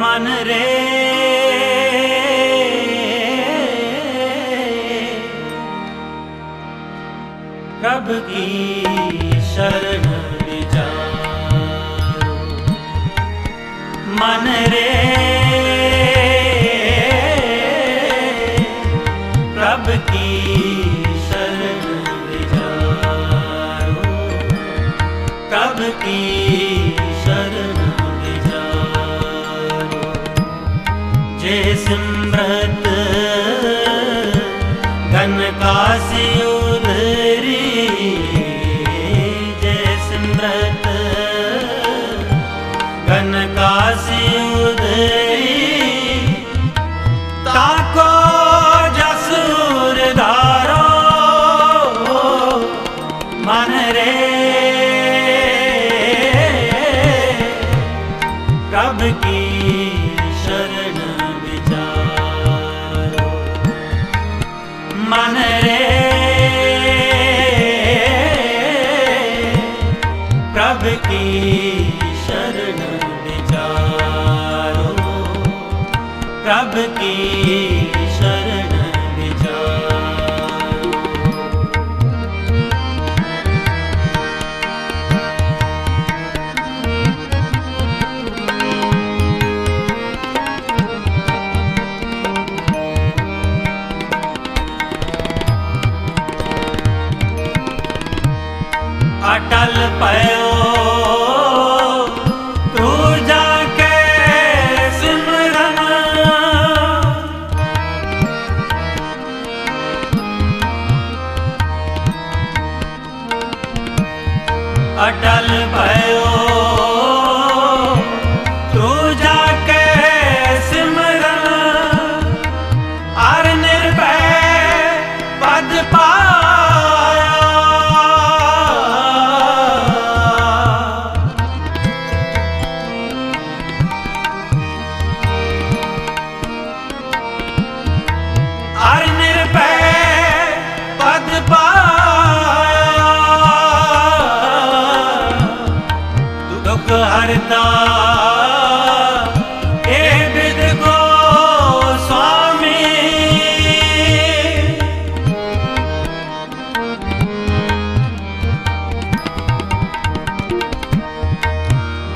मन रे। प्रभ की शरण जा मन रे। सिमरत घन काशी ਕੀ ਪ੍ਰਭ ਕੀ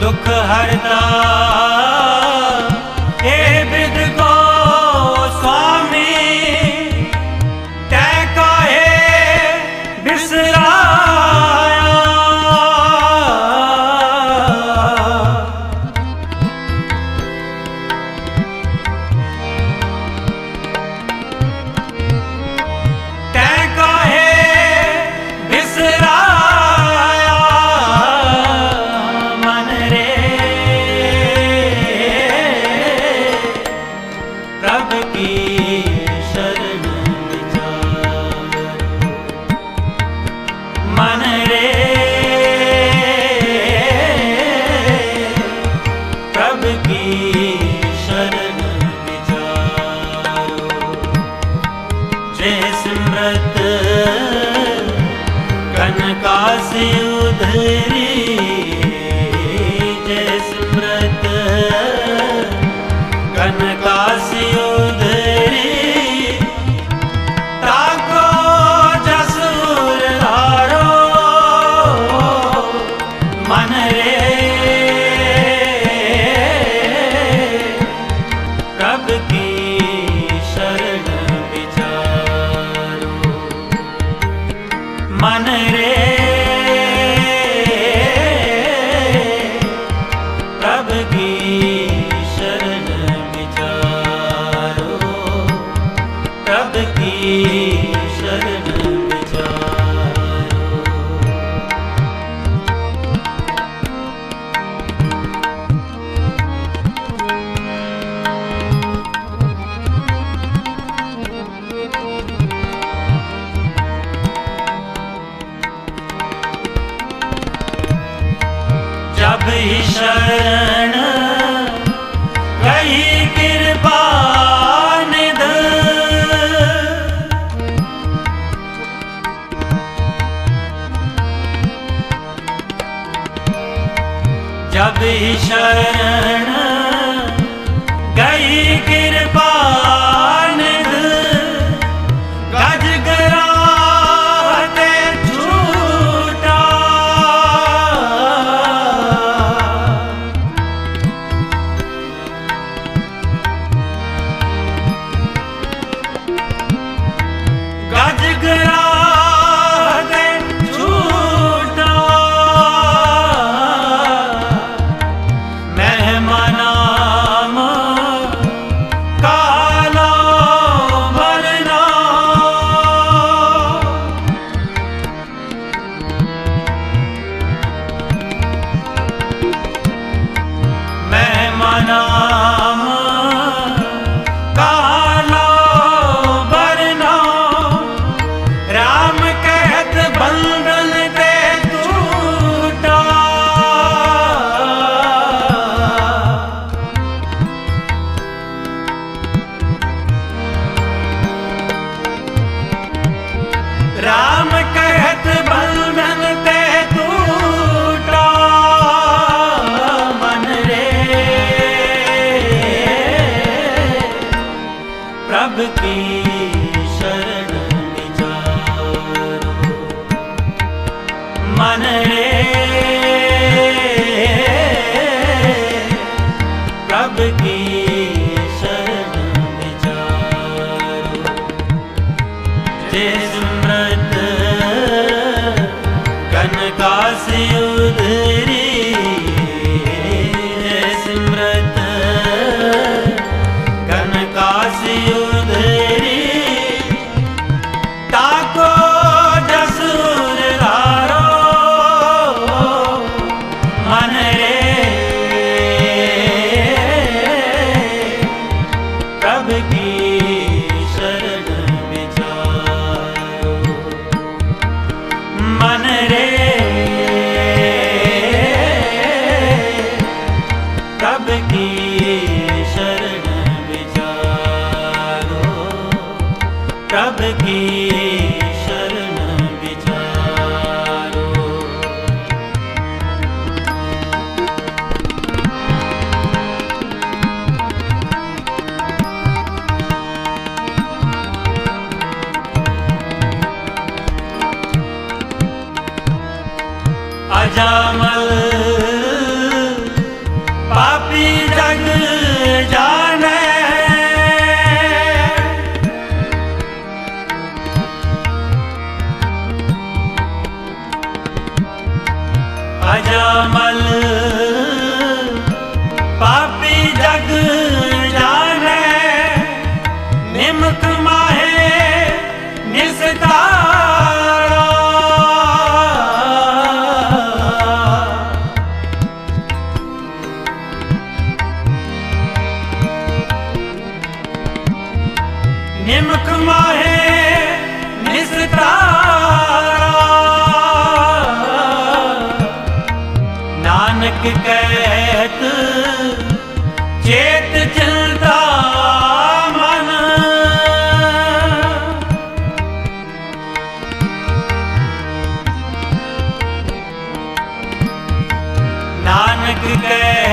ਦੁੱਖ ਹਰਤਾ का से उधरी। शरण ਜਬ ਹੀ ਸ਼ਰਨ ਗਈ ਕਿਰਪਾ के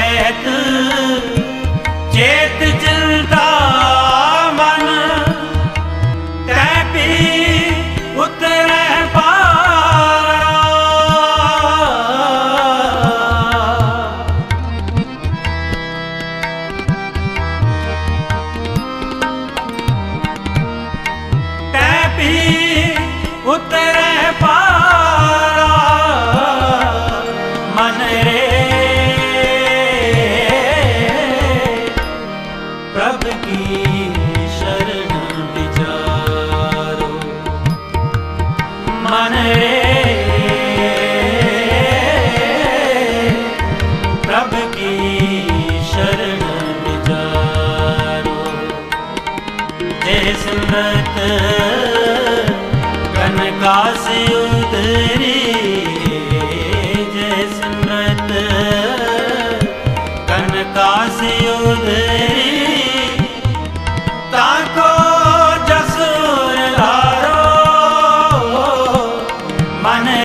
की